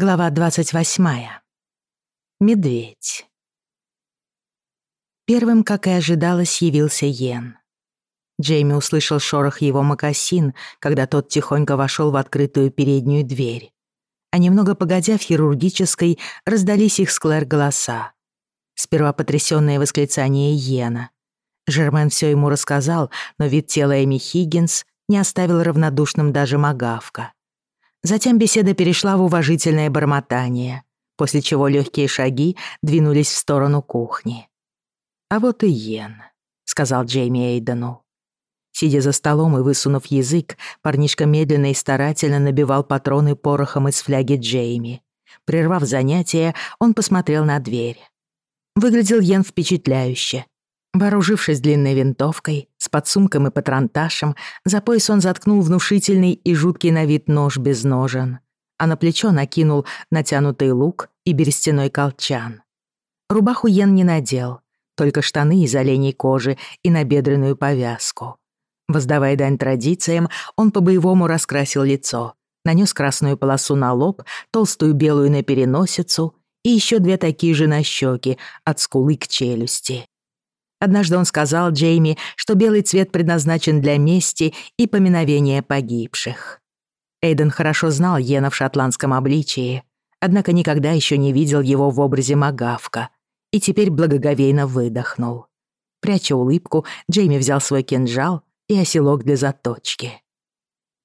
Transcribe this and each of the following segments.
Глава 28. Медведь. Первым, как и ожидалось, явился Йен. Джейми услышал шорох его мокасин, когда тот тихонько вошел в открытую переднюю дверь. А немного погодя в хирургической раздались их с Клэр голоса. Сперва потрясённое восклицание Йена. Жермен всё ему рассказал, но вид тела Эми Хиггинс не оставил равнодушным даже Магавка. Затем беседа перешла в уважительное бормотание, после чего легкие шаги двинулись в сторону кухни. «А вот и Йен», — сказал Джейми Эйдену. Сидя за столом и высунув язык, парнишка медленно и старательно набивал патроны порохом из фляги Джейми. Прервав занятие, он посмотрел на дверь. Выглядел Йен впечатляюще. Вооружившись длинной винтовкой, с подсумком и патронташем, за пояс он заткнул внушительный и жуткий на вид нож без ножен, а на плечо накинул натянутый лук и берестяной колчан. Рубаху Йен не надел, только штаны из оленей кожи и набедренную повязку. Воздавая дань традициям, он по-боевому раскрасил лицо, нанес красную полосу на лоб, толстую белую на переносицу и еще две такие же на щеки, от скулы к челюсти. Однажды он сказал Джейми, что белый цвет предназначен для мести и поминовения погибших. Эйден хорошо знал Йена в шотландском обличии, однако никогда еще не видел его в образе Магавка, и теперь благоговейно выдохнул. Пряча улыбку, Джейми взял свой кинжал и оселок для заточки.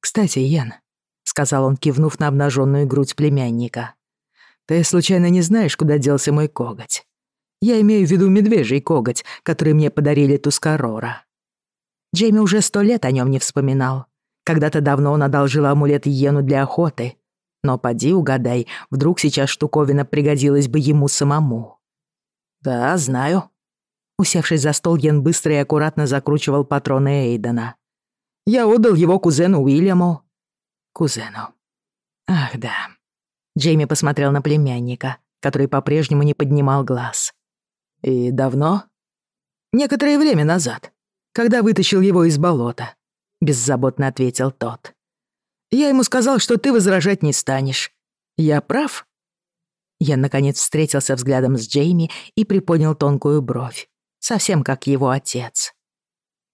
«Кстати, Йен», — сказал он, кивнув на обнаженную грудь племянника, — «ты случайно не знаешь, куда делся мой коготь?» Я имею в виду медвежий коготь, который мне подарили Тускарора. Джейми уже сто лет о нем не вспоминал. Когда-то давно он одолжил амулет Йену для охоты. Но поди угадай, вдруг сейчас штуковина пригодилась бы ему самому. «Да, знаю». Усевшись за стол, Йен быстро и аккуратно закручивал патроны Эйдена. «Я отдал его кузену Уильяму». «Кузену. Ах, да». Джейми посмотрел на племянника, который по-прежнему не поднимал глаз. «И давно?» «Некоторое время назад, когда вытащил его из болота», — беззаботно ответил тот. «Я ему сказал, что ты возражать не станешь. Я прав?» Я, наконец, встретился взглядом с Джейми и приподнял тонкую бровь, совсем как его отец.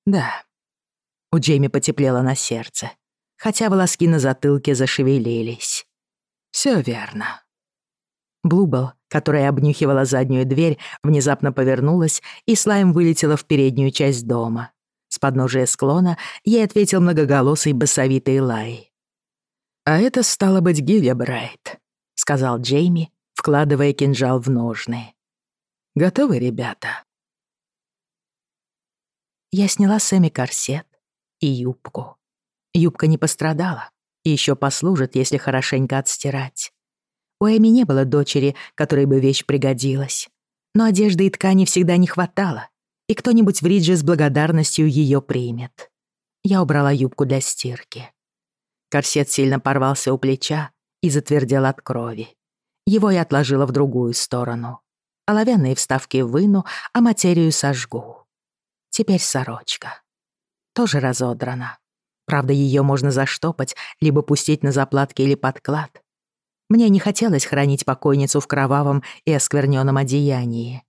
«Да». У Джейми потеплело на сердце, хотя волоски на затылке зашевелились. «Всё верно». Блубл которая обнюхивала заднюю дверь, внезапно повернулась и слайм вылетела в переднюю часть дома. С подножия склона ей ответил многоголосый басовитый лай. «А это стало быть Гилья сказал Джейми, вкладывая кинжал в ножны. «Готовы, ребята?» Я сняла Сэмми корсет и юбку. Юбка не пострадала и еще послужит, если хорошенько отстирать. У Эми не было дочери, которой бы вещь пригодилась. Но одежды и ткани всегда не хватало, и кто-нибудь в Ридже с благодарностью ее примет. Я убрала юбку для стирки. Корсет сильно порвался у плеча и затвердел от крови. Его я отложила в другую сторону. Оловянные вставки выну, а материю сожгу. Теперь сорочка. Тоже разодрана. Правда, ее можно заштопать, либо пустить на заплатки или подклад. Мне не хотелось хранить покойницу в кровавом и оскверненном одеянии.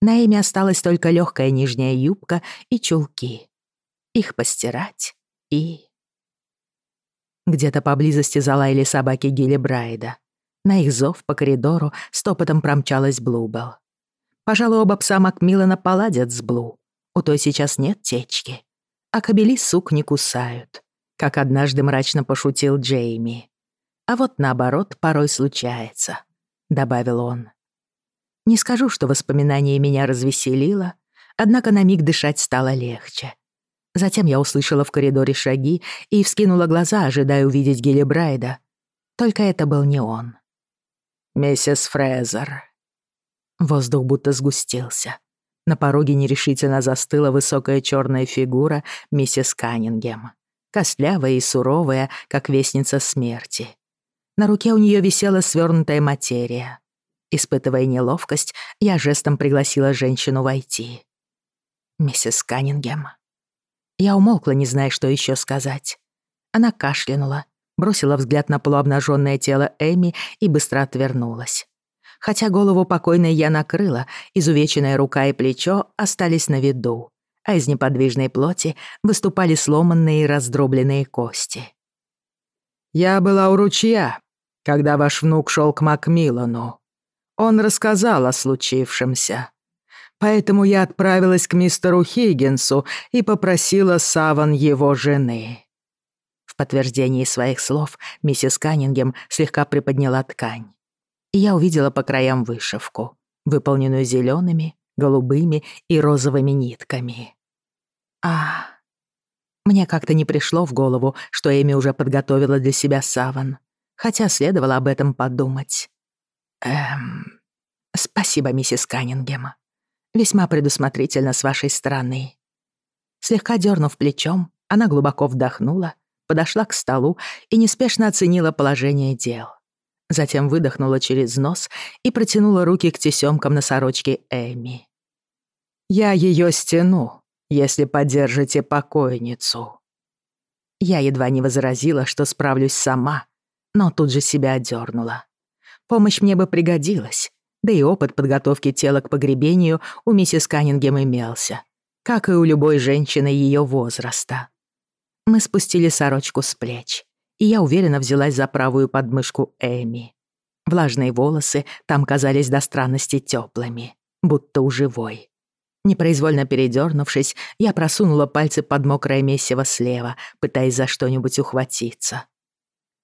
На имя осталась только легкая нижняя юбка и чулки. Их постирать и... Где-то поблизости залаяли собаки Гиллибрайда. На их зов по коридору стопотом промчалась Блубел. Пожалуй, оба пса Макмиллана поладят с Блу. У той сейчас нет течки. А кобели сук не кусают, как однажды мрачно пошутил Джейми. А вот наоборот порой случается», — добавил он. Не скажу, что воспоминание меня развеселило, однако на миг дышать стало легче. Затем я услышала в коридоре шаги и вскинула глаза, ожидая увидеть Гиллибрайда. Только это был не он. «Миссис Фрезер». Воздух будто сгустился. На пороге нерешительно застыла высокая черная фигура миссис Каннингем, костлявая и суровая, как вестница смерти. На руке у нее висела свернутая материя. Испытывая неловкость, я жестом пригласила женщину войти. «Миссис Каннингем». Я умолкла, не зная, что еще сказать. Она кашлянула, бросила взгляд на полуобнаженное тело Эми и быстро отвернулась. Хотя голову покойной я накрыла, изувеченная рука и плечо остались на виду, а из неподвижной плоти выступали сломанные и раздробленные кости. «Я была у ручья», когда ваш внук шел к Макмиллану. Он рассказал о случившемся. Поэтому я отправилась к мистеру Хиггинсу и попросила саван его жены». В подтверждении своих слов миссис Каннингем слегка приподняла ткань. И я увидела по краям вышивку, выполненную зелеными, голубыми и розовыми нитками. А, мне как-то не пришло в голову, что Эми уже подготовила для себя саван — хотя следовало об этом подумать. Эм... Спасибо, миссис Каннингема. Весьма предусмотрительно с вашей стороны. Слегка дернув плечом, она глубоко вдохнула, подошла к столу и неспешно оценила положение дел. Затем выдохнула через нос и протянула руки к тесемкам на сорочке Эми. «Я ее стяну, если поддержите покойницу». Я едва не возразила, что справлюсь сама, но тут же себя отдёрнула. Помощь мне бы пригодилась, да и опыт подготовки тела к погребению у миссис Каннингем имелся, как и у любой женщины её возраста. Мы спустили сорочку с плеч, и я уверенно взялась за правую подмышку Эми. Влажные волосы там казались до странности тёплыми, будто у живой. Непроизвольно передёрнувшись, я просунула пальцы под мокрое месиво слева, пытаясь за что-нибудь ухватиться.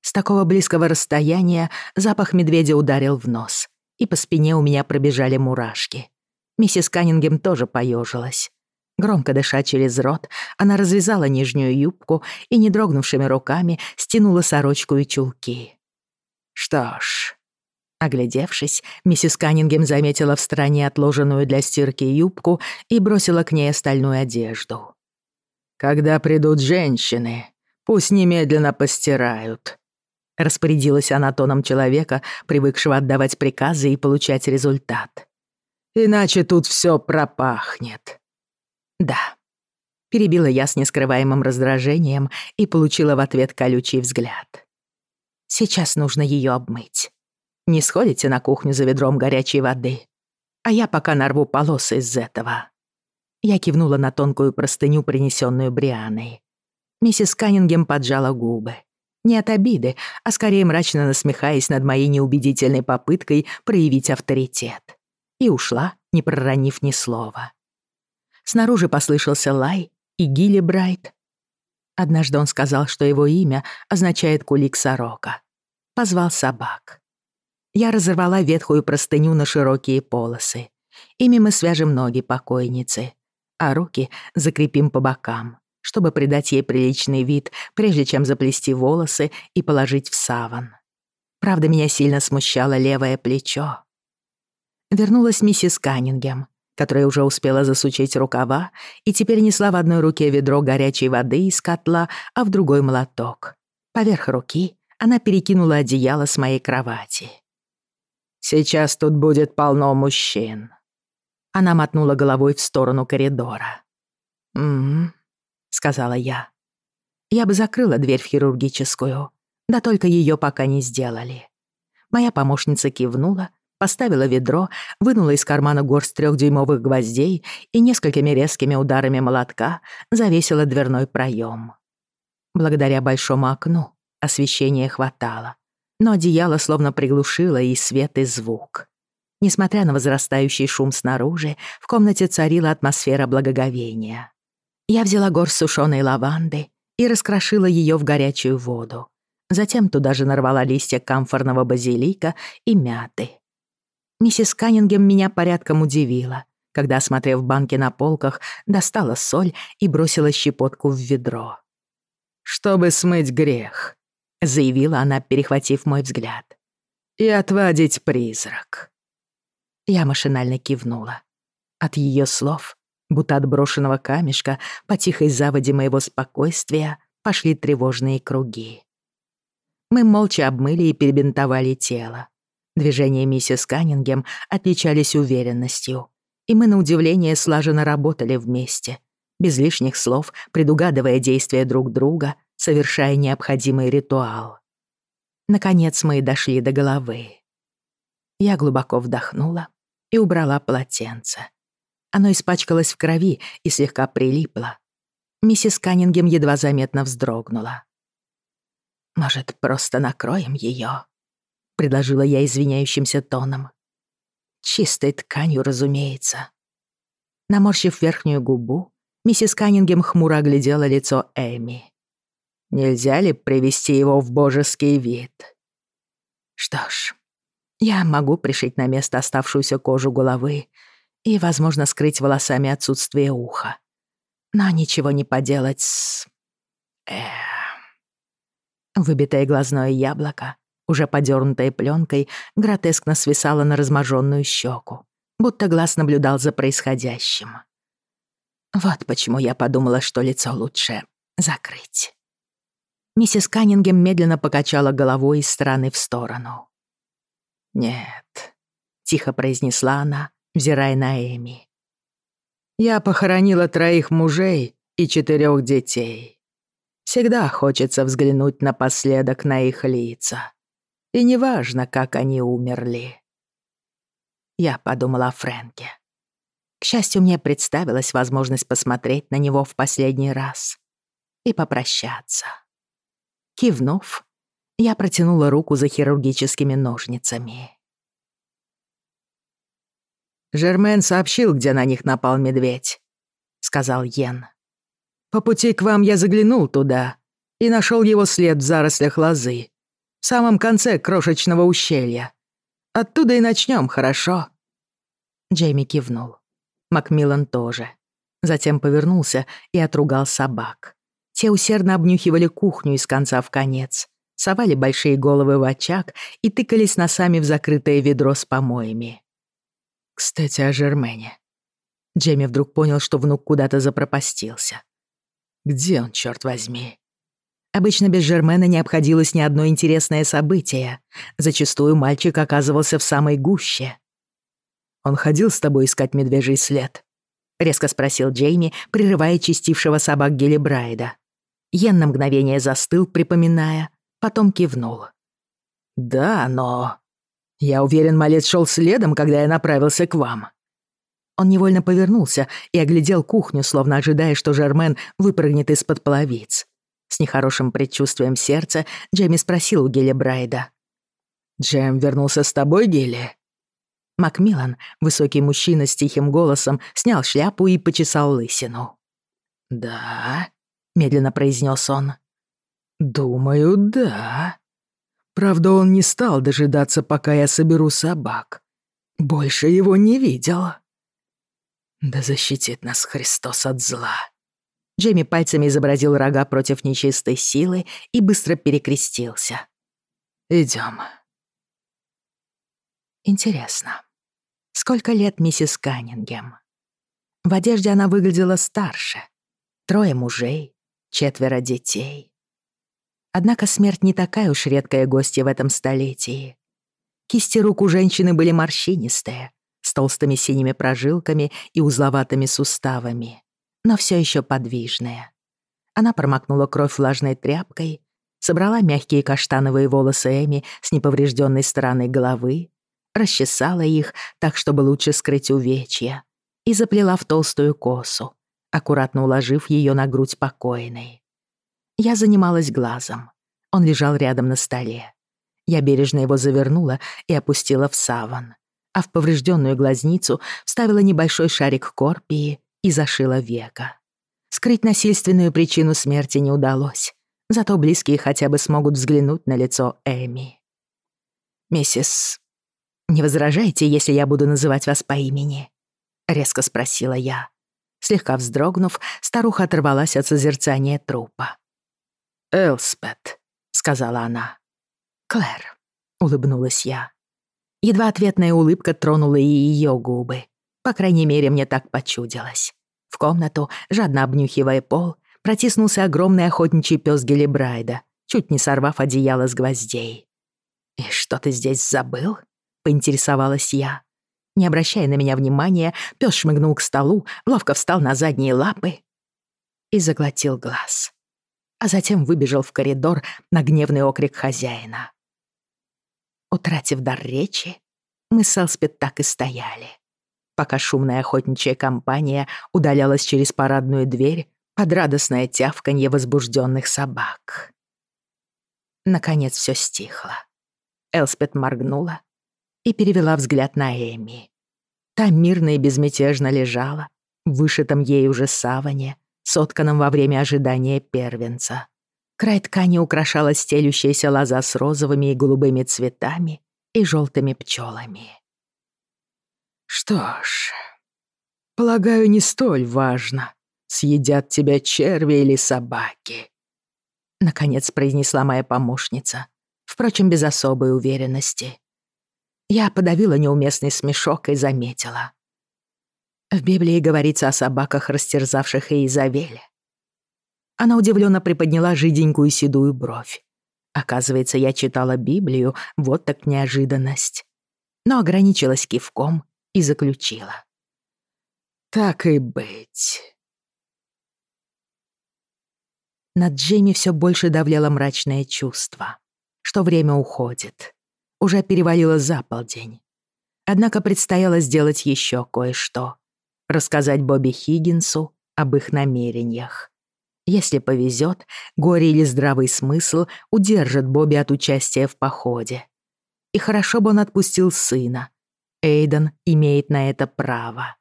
С такого близкого расстояния запах медведя ударил в нос, и по спине у меня пробежали мурашки. Миссис Каннингем тоже поежилась. Громко дыша через рот, она развязала нижнюю юбку и, не дрогнувшими руками, стянула сорочку и чулки. «Что ж...» Оглядевшись, миссис Каннингем заметила в стороне отложенную для стирки юбку и бросила к ней остальную одежду. «Когда придут женщины, пусть немедленно постирают. Распорядилась она тоном человека, привыкшего отдавать приказы и получать результат. «Иначе тут все пропахнет». «Да», — перебила я с нескрываемым раздражением и получила в ответ колючий взгляд. «Сейчас нужно ее обмыть. Не сходите на кухню за ведром горячей воды, а я пока нарву полосы из этого». Я кивнула на тонкую простыню, принесенную Брианой. Миссис Каннингем поджала губы. Не от обиды, а скорее мрачно насмехаясь над моей неубедительной попыткой проявить авторитет. И ушла, не проронив ни слова. Снаружи послышался лай и Гилли Брайт. Однажды он сказал, что его имя означает «кулик сорока». Позвал собак. Я разорвала ветхую простыню на широкие полосы. Ими мы свяжем ноги покойницы, а руки закрепим по бокам чтобы придать ей приличный вид, прежде чем заплести волосы и положить в саван. Правда, меня сильно смущало левое плечо. Вернулась миссис Каннингем, которая уже успела засучить рукава и теперь несла в одной руке ведро горячей воды из котла, а в другой — молоток. Поверх руки она перекинула одеяло с моей кровати. «Сейчас тут будет полно мужчин». Она мотнула головой в сторону коридора. м «М-м» сказала я. Я бы закрыла дверь в хирургическую, да только ее пока не сделали. Моя помощница кивнула, поставила ведро, вынула из кармана горсть трехдюймовых гвоздей и несколькими резкими ударами молотка завесила дверной проем. Благодаря большому окну освещения хватало, но одеяло словно приглушило и свет, и звук. Несмотря на возрастающий шум снаружи, в комнате царила атмосфера благоговения. Я взяла горсть сушеной лаванды и раскрошила ее в горячую воду. Затем туда же нарвала листья камфорного базилика и мяты. Миссис Каннингем меня порядком удивила, когда, осмотрев банки на полках, достала соль и бросила щепотку в ведро. «Чтобы смыть грех», — заявила она, перехватив мой взгляд. «И отвадить призрак». Я машинально кивнула. От ее слов, будто от брошенного камешка, по тихой заводе моего спокойствия пошли тревожные круги. Мы молча обмыли и перебинтовали тело. Движения миссис Каннингем отличались уверенностью, и мы, на удивление, слаженно работали вместе, без лишних слов, предугадывая действия друг друга, совершая необходимый ритуал. Наконец мы дошли до головы. Я глубоко вдохнула и убрала полотенце. Оно испачкалось в крови и слегка прилипло. Миссис Каннингем едва заметно вздрогнула. «Может, просто накроем её?» — предложила я извиняющимся тоном. «Чистой тканью, разумеется». Наморщив верхнюю губу, миссис Каннингем хмуро оглядела лицо Эми. «Нельзя ли привести его в божеский вид?» «Что ж, я могу пришить на место оставшуюся кожу головы и, возможно, скрыть волосами отсутствие уха. Но ничего не поделать с... Эх. Выбитое глазное яблоко, уже подернутое пленкой, гротескно свисало на разможенную щеку, будто глаз наблюдал за происходящим. Вот почему я подумала, что лицо лучше закрыть. Миссис Каннингем медленно покачала головой из стороны в сторону. «Нет», — тихо произнесла она, взирая на Эми. «Я похоронила троих мужей и четырех детей. Всегда хочется взглянуть напоследок на их лица. И неважно, как они умерли». Я подумала о Фрэнке. К счастью, мне представилась возможность посмотреть на него в последний раз и попрощаться. Кивнув, я протянула руку за хирургическими ножницами. Жермен сообщил, где на них напал медведь», — сказал Йен. «По пути к вам я заглянул туда и нашел его след в зарослях лозы, в самом конце крошечного ущелья. Оттуда и начнем, хорошо?» Джейми кивнул. Макмиллан тоже. Затем повернулся и отругал собак. Те усердно обнюхивали кухню из конца в конец, совали большие головы в очаг и тыкались носами в закрытое ведро с помоями. Кстати, о Жермене. Джейми вдруг понял, что внук куда-то запропастился. Где он, черт возьми? Обычно без Жермена не обходилось ни одно интересное событие. Зачастую мальчик оказывался в самой гуще. «Он ходил с тобой искать медвежий след?» — резко спросил Джейми, прерывая чистившего собак Гелибрайда. Йен на Я уверен, малец шел следом, когда я направился к вам». Он невольно повернулся и оглядел кухню, словно ожидая, что Жермен выпрыгнет из-под половиц. С нехорошим предчувствием сердца Джейми спросил у Геля Брайда. «Джем вернулся с тобой, Гелли?» Макмиллан, высокий мужчина с тихим голосом, снял шляпу и почесал лысину. «Да», — медленно произнес он. «Думаю, да». Правда, он не стал дожидаться, пока я соберу собак. Больше его не видела. Да защитит нас Христос от зла. Джейми пальцами изобразил рога против нечистой силы и быстро перекрестился. Идем. Интересно, сколько лет миссис Каннингем? В одежде она выглядела старше. Трое мужей, четверо детей. Однако смерть не такая уж редкая гостья в этом столетии. Кисти рук у женщины были морщинистые, с толстыми синими прожилками и узловатыми суставами, но все еще подвижные. Она промокнула кровь влажной тряпкой, собрала мягкие каштановые волосы Эми с неповрежденной стороны головы, расчесала их так, чтобы лучше скрыть увечья, и заплела в толстую косу, аккуратно уложив ее на грудь покойной. Я занималась глазом. Он лежал рядом на столе. Я бережно его завернула и опустила в саван, а в поврежденную глазницу вставила небольшой шарик корпии и зашила века. Скрыть насильственную причину смерти не удалось, зато близкие хотя бы смогут взглянуть на лицо Эми. «Миссис, не возражаете, если я буду называть вас по имени?» — резко спросила я. Слегка вздрогнув, старуха оторвалась от созерцания трупа. «Элспет», — сказала она. «Клэр», — улыбнулась я. Едва ответная улыбка тронула и ее губы. По крайней мере, мне так почудилось. В комнату, жадно обнюхивая пол, протиснулся огромный охотничий пес Гелибрайда, чуть не сорвав одеяло с гвоздей. «И что ты здесь забыл?» — поинтересовалась я. Не обращая на меня внимания, пес шмыгнул к столу, ловко встал на задние лапы и заглотил глаз. А затем выбежал в коридор на гневный окрик хозяина. Утратив дар речи, мы с Элспет так и стояли, пока шумная охотничья компания удалялась через парадную дверь под радостное тявканье возбужденных собак. Наконец все стихло. Элспет моргнула и перевела взгляд на Эми. Та мирно и безмятежно лежала, в вышитом ей уже саване, сотканном во время ожидания первенца. Край ткани украшала стелющаяся лоза с розовыми и голубыми цветами и желтыми пчелами. «Что ж, полагаю, не столь важно, съедят тебя черви или собаки», — наконец произнесла моя помощница, впрочем, без особой уверенности. Я подавила неуместный смешок и заметила. В Библии говорится о собаках, растерзавших Иезавеля. Она удивленно приподняла жиденькую седую бровь. Оказывается, я читала Библию, вот так неожиданность. Но ограничилась кивком и заключила. Так и быть. Над Джейми все больше давляло мрачное чувство, что время уходит. Уже перевалило за полдень. Однако предстояло сделать еще кое-что. рассказать Бобби Хиггинсу об их намерениях. Если повезет, горе или здравый смысл удержат Бобби от участия в походе. И хорошо бы он отпустил сына. Эйден имеет на это право.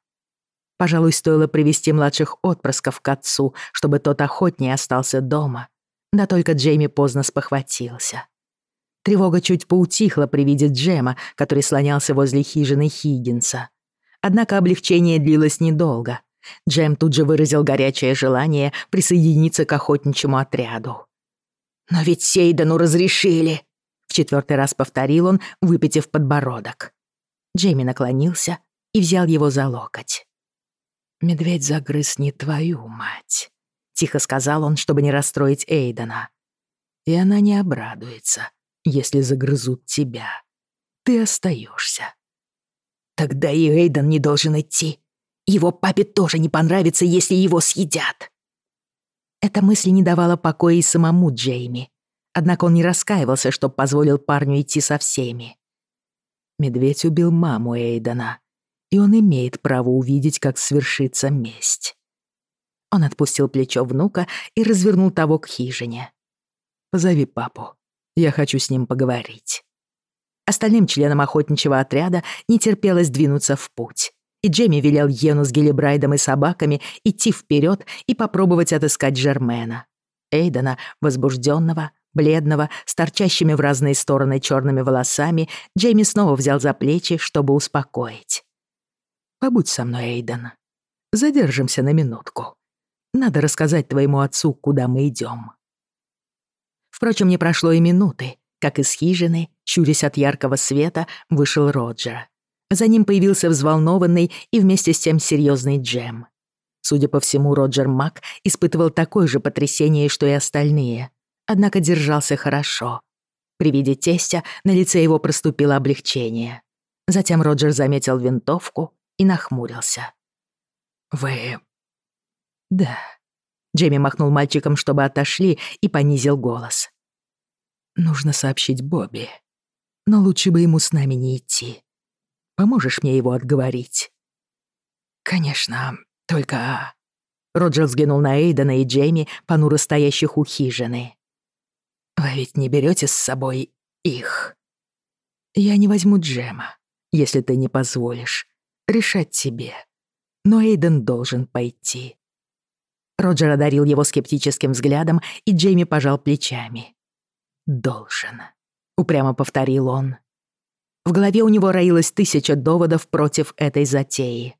Пожалуй, стоило привести младших отпрысков к отцу, чтобы тот охотнее остался дома. Да только Джейми поздно спохватился. Тревога чуть поутихла при виде Джема, который слонялся возле хижины Хиггинса однако облегчение длилось недолго. Джем тут же выразил горячее желание присоединиться к охотничьему отряду. «Но ведь Сейдану разрешили!» — в четвертый раз повторил он, выпитив подбородок. Джейми наклонился и взял его за локоть. «Медведь загрыз не твою мать», — тихо сказал он, чтобы не расстроить Эйдена. «И она не обрадуется, если загрызут тебя. Ты остаешься. Тогда и Эйден не должен идти. Его папе тоже не понравится, если его съедят. Эта мысль не давала покоя и самому Джейми. Однако он не раскаивался, что позволил парню идти со всеми. Медведь убил маму Эйдена, и он имеет право увидеть, как свершится месть. Он отпустил плечо внука и развернул того к хижине. «Позови папу. Я хочу с ним поговорить» остальным членам охотничьего отряда не терпелось двинуться в путь. И Джейми велел Йену с Гиллибрайдом и собаками идти вперед и попробовать отыскать Жермена. Эйдена, возбужденного, бледного, с торчащими в разные стороны черными волосами, Джейми снова взял за плечи, чтобы успокоить. «Побудь со мной, Эйден. Задержимся на минутку. Надо рассказать твоему отцу, куда мы идем». Впрочем, не прошло и минуты, как из хижины, щурясь от яркого света, вышел Роджер. За ним появился взволнованный и вместе с тем серьезный Джем. Судя по всему, Роджер Мак испытывал такое же потрясение, что и остальные, однако держался хорошо. При виде тестя на лице его проступило облегчение. Затем Роджер заметил винтовку и нахмурился. «Вы...» «Да». Джейми махнул мальчиком, чтобы отошли, и понизил голос. нужно сообщить Бобби. Но лучше бы ему с нами не идти. Поможешь мне его отговорить?» «Конечно, только...» Роджер взглянул на Эйдена и Джейми, понуро стоящих у хижины. «Вы ведь не берете с собой их?» «Я не возьму Джема, если ты не позволишь. Решать тебе. Но Эйден должен пойти». Роджер одарил его скептическим взглядом, и Джейми пожал плечами должен», — упрямо повторил он. В голове у него роилось тысяча доводов против этой затеи.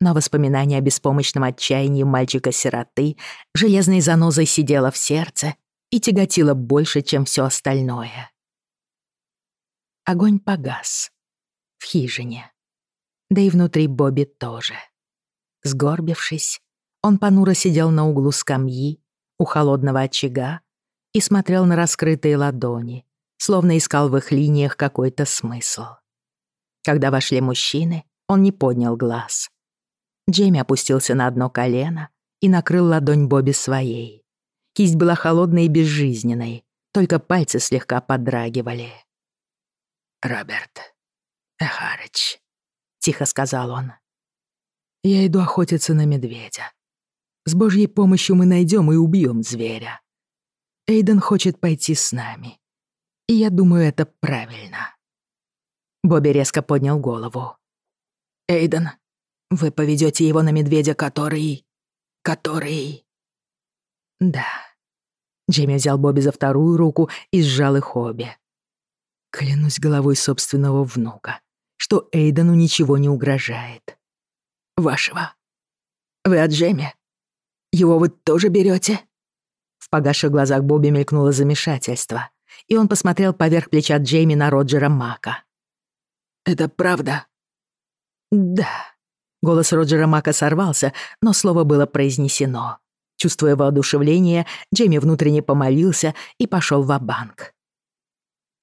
Но воспоминание о беспомощном отчаянии мальчика-сироты железной занозой сидело в сердце и тяготило больше, чем все остальное. Огонь погас. В хижине. Да и внутри Бобби тоже. Сгорбившись, он понуро сидел на углу скамьи у холодного очага и смотрел на раскрытые ладони, словно искал в их линиях какой-то смысл. Когда вошли мужчины, он не поднял глаз. Джейми опустился на одно колено и накрыл ладонь Бобби своей. Кисть была холодной и безжизненной, только пальцы слегка подрагивали. Роберт Эхарыч», — тихо сказал он. «Я иду охотиться на медведя. С Божьей помощью мы найдем и убьем зверя. Эйден хочет пойти с нами. И я думаю, это правильно. Бобби резко поднял голову. «Эйден, вы поведете его на медведя, который... который...» «Да». Джимми взял Бобби за вторую руку и сжал их обе. Клянусь головой собственного внука, что Эйдену ничего не угрожает. «Вашего. Вы от Джемми? Его вы тоже берете? В погасших глазах Бобби мелькнуло замешательство, и он посмотрел поверх плеча Джейми на Роджера Мака. «Это правда?» «Да». Голос Роджера Мака сорвался, но слово было произнесено. Чувствуя воодушевление, Джейми внутренне помолился и пошел в банк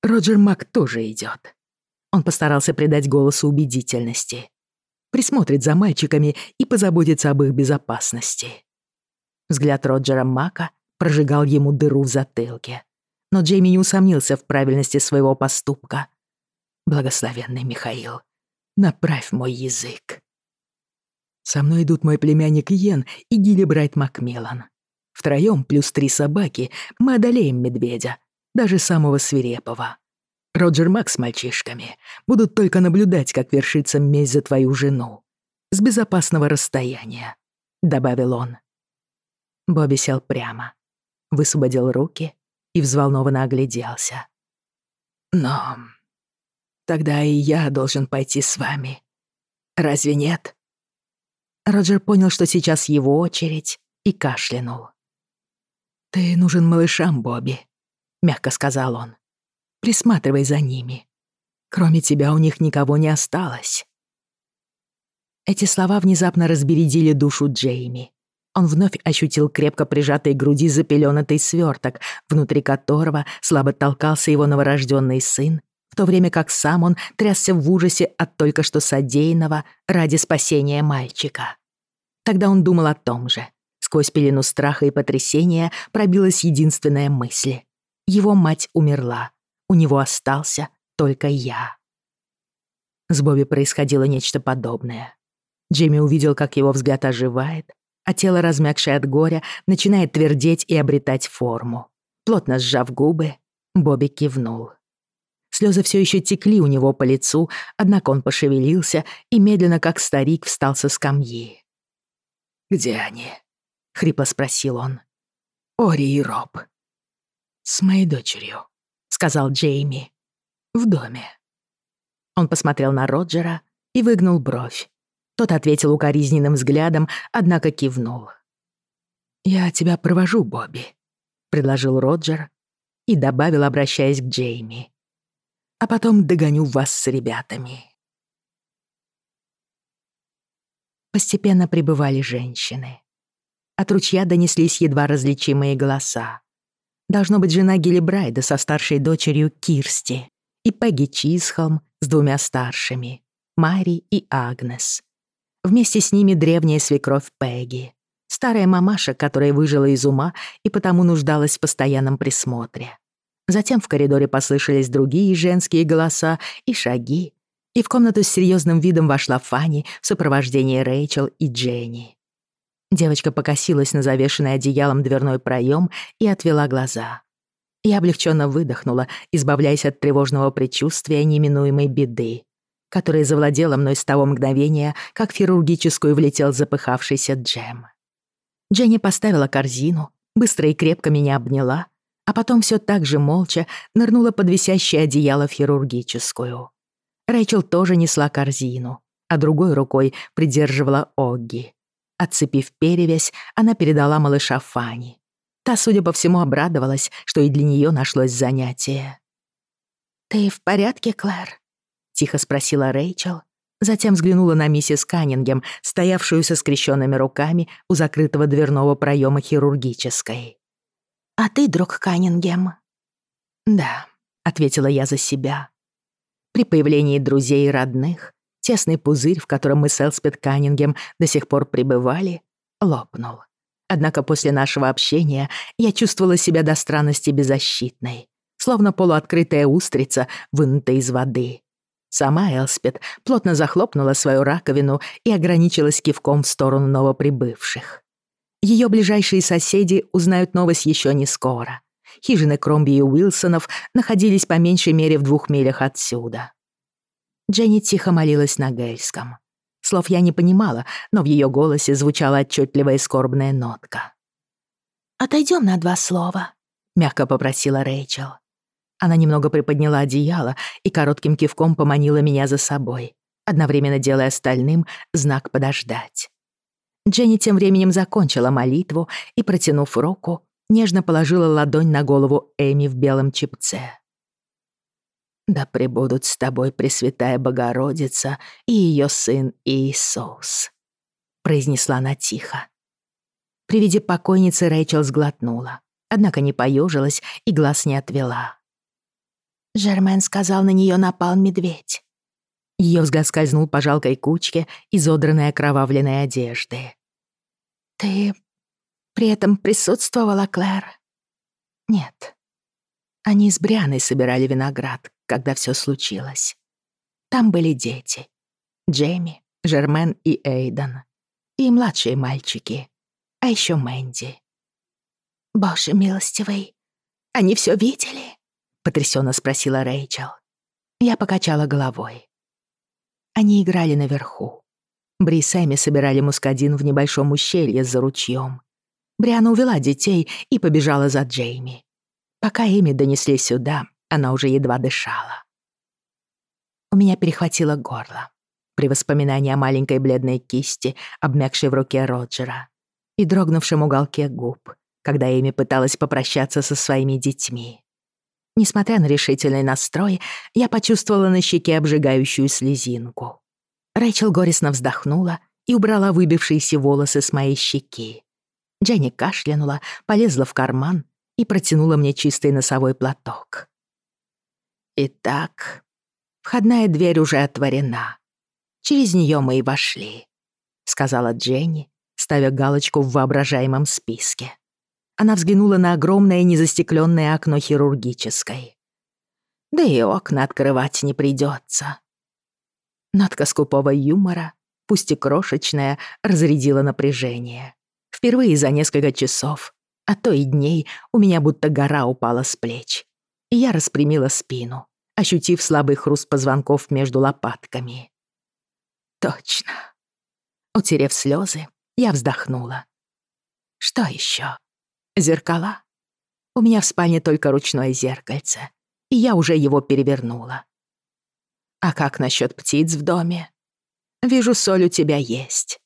Роджер Мак тоже идет. Он постарался придать голосу убедительности. Присмотрит за мальчиками и позаботится об их безопасности. Взгляд Роджера Мака прожигал ему дыру в затылке. Но Джейми не усомнился в правильности своего поступка. «Благословенный Михаил, направь мой язык». Со мной идут мой племянник Йен и Гиллибрайт Макмиллан. Втроём, плюс три собаки, мы одолеем медведя, даже самого свирепого. Роджер Мак с мальчишками будут только наблюдать, как вершится месть за твою жену. С безопасного расстояния», — добавил он. Бобби сел прямо высвободил руки и взволнованно огляделся. «Но тогда и я должен пойти с вами. Разве нет?» Роджер понял, что сейчас его очередь, и кашлянул. «Ты нужен малышам, Бобби», — мягко сказал он. «Присматривай за ними. Кроме тебя у них никого не осталось». Эти слова внезапно разбередили душу Джейми. Он вновь ощутил крепко прижатой груди запеленатый сверток, внутри которого слабо толкался его новорожденный сын, в то время как сам он трясся в ужасе от только что содеянного ради спасения мальчика. Тогда он думал о том же. Сквозь пелену страха и потрясения пробилась единственная мысль. Его мать умерла. У него остался только я. С Бобби происходило нечто подобное. Джимми увидел, как его взгляд оживает, а Тело размягшее от горя начинает твердеть и обретать форму. Плотно сжав губы, Бобби кивнул. Слезы все еще текли у него по лицу, однако он пошевелился и медленно, как старик, встал со скамьи. «Где они?» — хрипло спросил он. «Ори и Роб». «С моей дочерью», — сказал Джейми. «В доме». Он посмотрел на Роджера и выгнул бровь. Тот ответил укоризненным взглядом, однако кивнул. «Я тебя провожу, Бобби», — предложил Роджер и добавил, обращаясь к Джейми. «А потом догоню вас с ребятами». Постепенно прибывали женщины. От ручья донеслись едва различимые голоса. Должно быть, жена Гилли Брайда со старшей дочерью Кирсти и Пегги Чисхолм с двумя старшими, Мари и Агнес вместе с ними древняя свекровь Пегги, старая мамаша, которая выжила из ума и потому нуждалась в постоянном присмотре. Затем в коридоре послышались другие женские голоса и шаги, и в комнату с серьезным видом вошла Фанни в сопровождении Рэйчел и Дженни. Девочка покосилась на завешенный одеялом дверной проем и отвела глаза. Я облегченно выдохнула, избавляясь от тревожного предчувствия неминуемой беды которое завладело мной с того мгновения, как хирургическую влетел запыхавшийся Джем. Дженни поставила корзину, быстро и крепко меня обняла, а потом все так же молча нырнула под висящее одеяло в хирургическую. Рэйчел тоже несла корзину, а другой рукой придерживала Огги. Отцепив перевязь, она передала малыша Фани. Та, судя по всему, обрадовалась, что и для нее нашлось занятие. «Ты в порядке, Клэр?» тихо спросила Рэйчел, затем взглянула на миссис Каннингем, стоявшую со скрещенными руками у закрытого дверного проема хирургической. «А ты, друг Каннингем?» «Да», — ответила я за себя. При появлении друзей и родных тесный пузырь, в котором мы с Элспет Каннингем до сих пор пребывали, лопнул. Однако после нашего общения я чувствовала себя до странности беззащитной. словно полуоткрытая устрица, вынутая из воды. Сама Элспет плотно захлопнула свою раковину и ограничилась кивком в сторону новоприбывших. Ее ближайшие соседи узнают новость еще не скоро. Хижины Кромби и Уилсонов находились по меньшей мере в двух милях отсюда. Дженни тихо молилась на гельском. Слов я не понимала, но в ее голосе звучала отчётливая скорбная нотка. «Отойдем на два слова», — мягко попросила Рэйчел. Она немного приподняла одеяло и коротким кивком поманила меня за собой, одновременно делая остальным знак «подождать». Дженни тем временем закончила молитву и, протянув руку, нежно положила ладонь на голову Эми в белом чепце. «Да пребудут с тобой Пресвятая Богородица и ее сын Иисус», — произнесла она тихо. При виде покойницы Рэйчел сглотнула, однако не поежилась и глаз не отвела. Жермен сказал, на нее напал медведь. Ее взгляд скользнул по жалкой кучке изодранной окровавленной одежды. «Ты при этом присутствовала, Клэр?» «Нет. Они с Брианой собирали виноград, когда все случилось. Там были дети. Джейми, Жермен и Эйден. И младшие мальчики. А еще Мэнди». «Боже милостивый, они все видели?» потрясенно спросила Рейчел. Я покачала головой. Они играли наверху. Бри Эми собирали мускадин в небольшом ущелье за ручьем. Бриана увела детей и побежала за Джейми. Пока Эми донесли сюда, она уже едва дышала. У меня перехватило горло при воспоминании о маленькой бледной кисти, обмякшей в руке Роджера, и дрогнувшем уголке губ, когда Эми пыталась попрощаться со своими детьми несмотря на решительный настрой, я почувствовала на щеке обжигающую слезинку. Рэйчел горестно вздохнула и убрала выбившиеся волосы с моей щеки. Дженни кашлянула, полезла в карман и протянула мне чистый носовой платок. Итак, входная дверь уже отворена. Через нее мы и вошли, сказала Дженни, ставя галочку в воображаемом списке. Она взглянула на огромное незастекленное окно хирургической. Да и окна открывать не придется. Нотка скупого юмора, пусть и крошечная, разрядила напряжение. Впервые за несколько часов, а то и дней, у меня будто гора упала с плеч. И я распрямила спину, ощутив слабый хруст позвонков между лопатками. Точно. Утерев слезы, я вздохнула. Что еще? Зеркала. У меня в спальне только ручное зеркальце, и я уже его перевернула. А как насчет птиц в доме? Вижу, соль у тебя есть.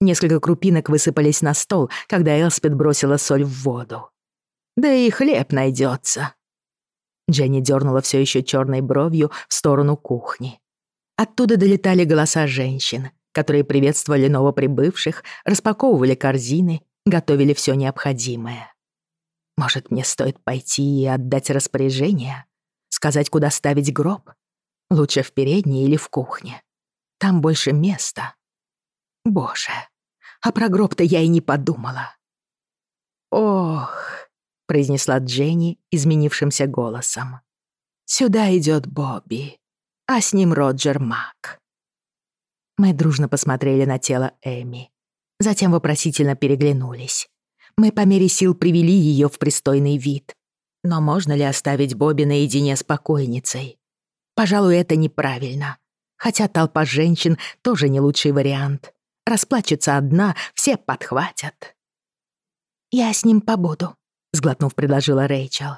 Несколько крупинок высыпались на стол, когда Элспет бросила соль в воду. Да и хлеб найдется. Дженни дернула все еще черной бровью в сторону кухни. Оттуда долетали голоса женщин, которые приветствовали новоприбывших, распаковывали корзины готовили все необходимое. Может, мне стоит пойти и отдать распоряжение? Сказать, куда ставить гроб? Лучше в передней или в кухне. Там больше места. Боже, а про гроб-то я и не подумала. «Ох», — произнесла Дженни изменившимся голосом. «Сюда идет Бобби, а с ним Роджер Мак». Мы дружно посмотрели на тело Эми. Затем вопросительно переглянулись. Мы по мере сил привели ее в пристойный вид. Но можно ли оставить Бобби наедине с покойницей? Пожалуй, это неправильно. Хотя толпа женщин тоже не лучший вариант. Расплачется одна, все подхватят. «Я с ним побуду», — сглотнув, предложила Рэйчел.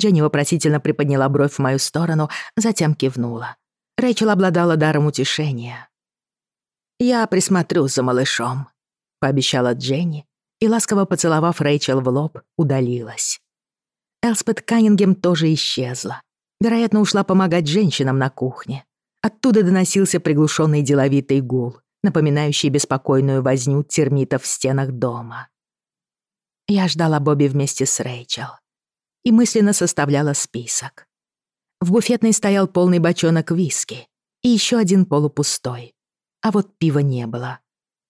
Дженни вопросительно приподняла бровь в мою сторону, затем кивнула. Рэйчел обладала даром утешения. «Я присмотрю за малышом», пообещала Дженни, и, ласково поцеловав Рэйчел в лоб, удалилась. Элспет Каннингем тоже исчезла. Вероятно, ушла помогать женщинам на кухне. Оттуда доносился приглушенный деловитый гул, напоминающий беспокойную возню термитов в стенах дома. Я ждала Бобби вместе с Рэйчел и мысленно составляла список. В буфетной стоял полный бочонок виски и еще один полупустой, а вот пива не было.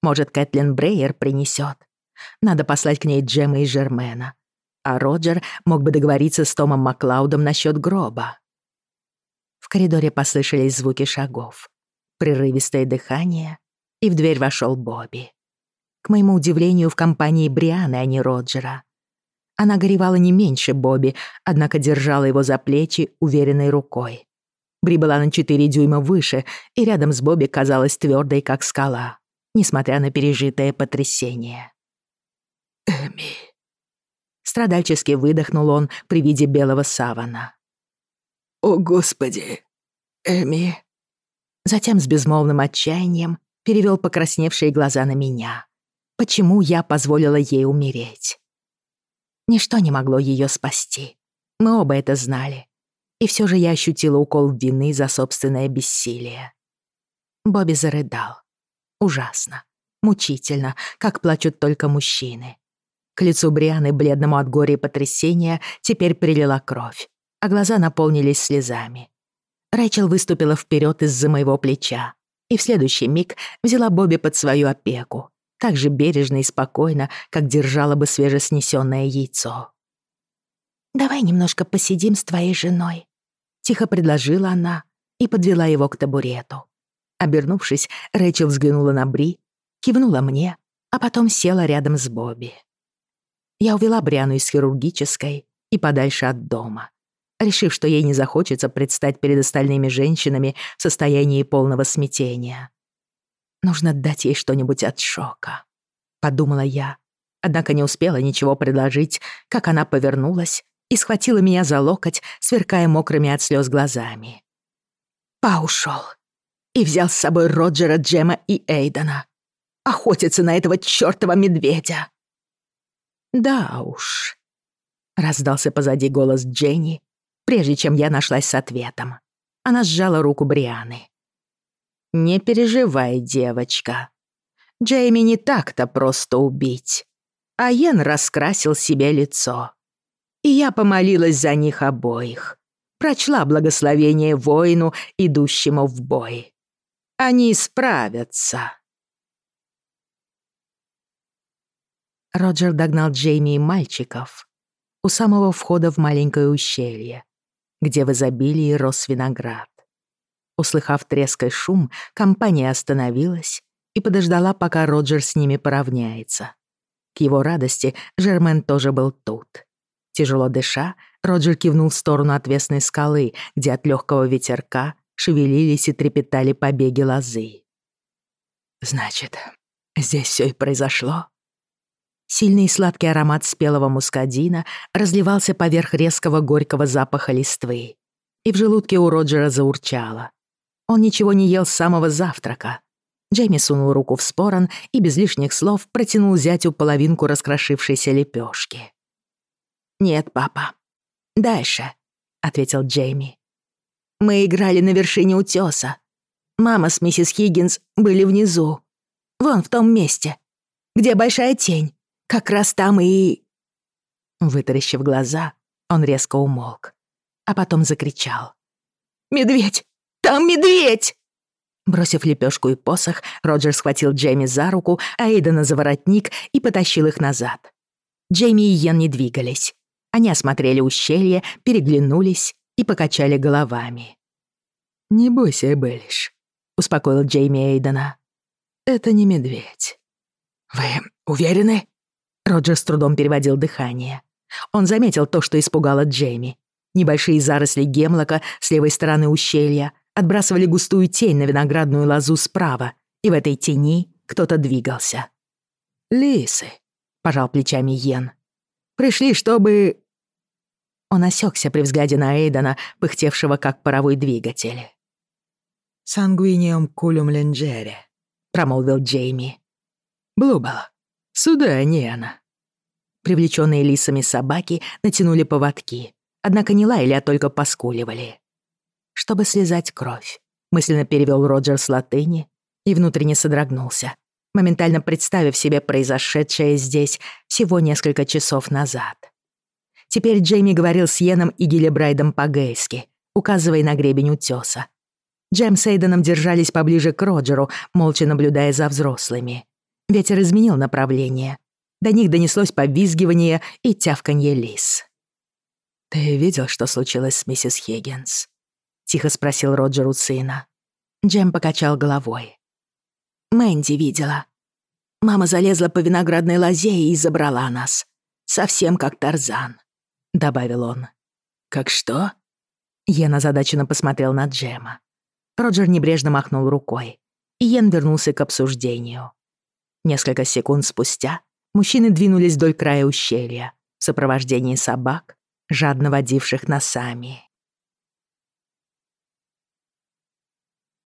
Может, Кэтлин Брейер принесет. Надо послать к ней Джема и Жермена. А Роджер мог бы договориться с Томом Маклаудом насчет гроба. В коридоре послышались звуки шагов, прерывистое дыхание, и в дверь вошел Бобби. К моему удивлению, в компании Брианы, а не Роджера. Она горевала не меньше Бобби, однако держала его за плечи уверенной рукой. Бри была на четыре дюйма выше, и рядом с Бобби казалась твердой, как скала несмотря на пережитое потрясение. «Эми!» Страдальчески выдохнул он при виде белого савана. «О, Господи! Эми!» Затем с безмолвным отчаянием перевёл покрасневшие глаза на меня. Почему я позволила ей умереть? Ничто не могло её спасти. Мы оба это знали. И всё же я ощутила укол вины за собственное бессилие. Бобби зарыдал. Ужасно. Мучительно, как плачут только мужчины. К лицу Брианы, бледному от горя и потрясения, теперь прилила кровь, а глаза наполнились слезами. Рэйчел выступила вперед из-за моего плеча и в следующий миг взяла Бобби под свою опеку, так же бережно и спокойно, как держала бы свежеснесённое яйцо. «Давай немножко посидим с твоей женой», — тихо предложила она и подвела его к табурету. обернувшись, Рэйчел взглянула на Бри, кивнула мне, а потом села рядом с Бобби. Я увела Бриану из хирургической и подальше от дома, решив, что ей не захочется предстать перед остальными женщинами в состоянии полного смятения. «Нужно дать ей что-нибудь от шока», — подумала я, однако не успела ничего предложить, как она повернулась и схватила меня за локоть, сверкая мокрыми от слез глазами. «Па ушел», и взял с собой Роджера, Джема и Эйдена. Охотиться на этого чёртова медведя. Да уж. Раздался позади голос Дженни, прежде чем я нашлась с ответом. Она сжала руку Брианы. «Не переживай, девочка. Джейми не так-то просто убить. А Йен раскрасил себе лицо. И я помолилась за них обоих. Прочла благословение воину, идущему в бой. Они справятся». Роджер догнал Джейми и мальчиков у самого входа в маленькое ущелье, где в изобилии рос виноград. Услыхав треск и шум, компания остановилась и подождала, пока Роджер с ними поравняется. К его радости Жермен тоже был тут. Тяжело дыша, Роджер кивнул в сторону отвесной скалы, где от легкого ветерка шевелились и трепетали побеги лозы. «Значит, здесь все и произошло?» Сильный сладкий аромат спелого мускадина разливался поверх резкого горького запаха листвы. И в желудке у Роджера заурчало. Он ничего не ел с самого завтрака. Джейми сунул руку в спорон и без лишних слов протянул зятю половинку раскрошившейся лепешки. «Нет, папа. Дальше», — ответил Джейми. Мы играли на вершине утёса. Мама с миссис Хиггинс были внизу. Вон в том месте, где большая тень. Как раз там и...» Вытаращив глаза, он резко умолк, а потом закричал. «Медведь! Там медведь!» Бросив лепёшку и посох, Роджер схватил Джейми за руку, а Эйдена за воротник и потащил их назад. Джейми и Йен не двигались. Они осмотрели ущелье, переглянулись и покачали головами. «Не бойся, Эбелиш», — успокоил Джейми Эйдена. «Это не медведь». «Вы уверены?» Роджер с трудом переводил дыхание. Он заметил то, что испугало Джейми. Небольшие заросли гемлока с левой стороны ущелья отбрасывали густую тень на виноградную лозу справа, и в этой тени кто-то двигался. «Лисы», — пожал плечами Йен. «Пришли, чтобы он осёкся при взгляде на Эйдана, пыхтевшего как паровой двигатель. «Сангвиниум кулюм ленджере», — промолвил Джейми. «Блубелл, сюда, не она». Привлечённые лисами собаки натянули поводки, однако не лаяли, а только поскуливали. «Чтобы слезать кровь», — мысленно перевёл Роджер с латыни и внутренне содрогнулся, моментально представив себе произошедшее здесь всего несколько часов назад. Теперь Джейми говорил с Йеном и Гиллибрайдом по-гейски, указывая на гребень утёса. Джем с Эйденом держались поближе к Роджеру, молча наблюдая за взрослыми. Ветер изменил направление. До них донеслось повизгивание и тявканье лис. «Ты видел, что случилось с миссис Хиггинс?» — тихо спросил Роджер у сына. Джем покачал головой. «Мэнди видела. Мама залезла по виноградной лозе и забрала нас. Совсем как Тарзан добавил он. «Как что?» Йен озадаченно посмотрел на Джема. Роджер небрежно махнул рукой. И Йен вернулся к обсуждению. Несколько секунд спустя мужчины двинулись вдоль края ущелья в сопровождении собак, жадно водивших носами.